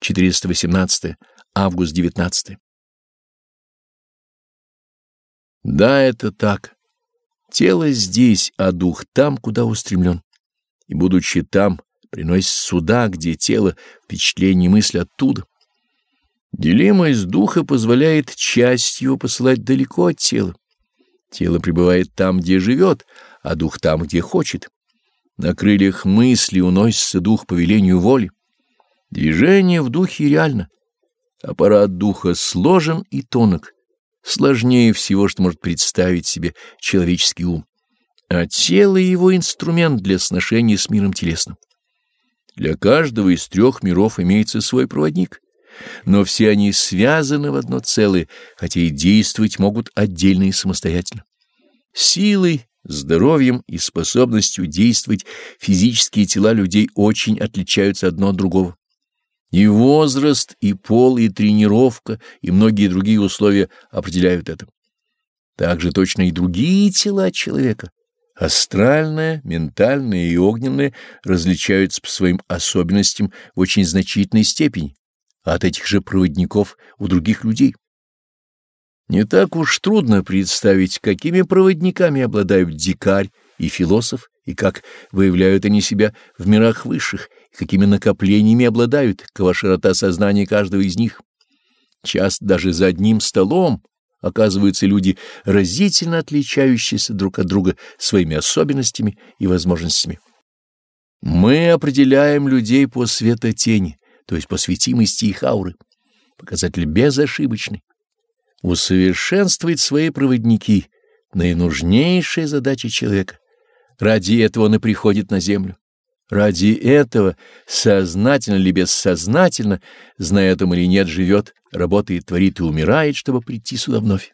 418 август 19 Да, это так. Тело здесь, а дух там, куда устремлен. И, будучи там, приносит сюда, где тело, впечатление и мысль оттуда. Делимость духа позволяет часть его посылать далеко от тела. Тело пребывает там, где живет, а дух там, где хочет. На крыльях мысли уносится дух по велению воли. Движение в духе реально. Аппарат духа сложен и тонок, сложнее всего, что может представить себе человеческий ум. А тело — его инструмент для сношения с миром телесным. Для каждого из трех миров имеется свой проводник, но все они связаны в одно целое, хотя и действовать могут отдельно и самостоятельно. Силой, здоровьем и способностью действовать физические тела людей очень отличаются одно от другого. И возраст, и пол, и тренировка, и многие другие условия определяют это. Также точно и другие тела человека, астральное, ментальное и огненное, различаются по своим особенностям в очень значительной степени от этих же проводников у других людей. Не так уж трудно представить, какими проводниками обладают дикарь и философ, и как выявляют они себя в мирах высших, какими накоплениями обладают, какова широта сознания каждого из них. Часто даже за одним столом оказываются люди, разительно отличающиеся друг от друга своими особенностями и возможностями. Мы определяем людей по светотени, то есть по светимости их ауры. Показатель безошибочный. Усовершенствовать свои проводники — наинужнейшая задача человека. Ради этого он и приходит на землю. Ради этого, сознательно или бессознательно, зная о или нет, живет, работает, творит и умирает, чтобы прийти сюда вновь.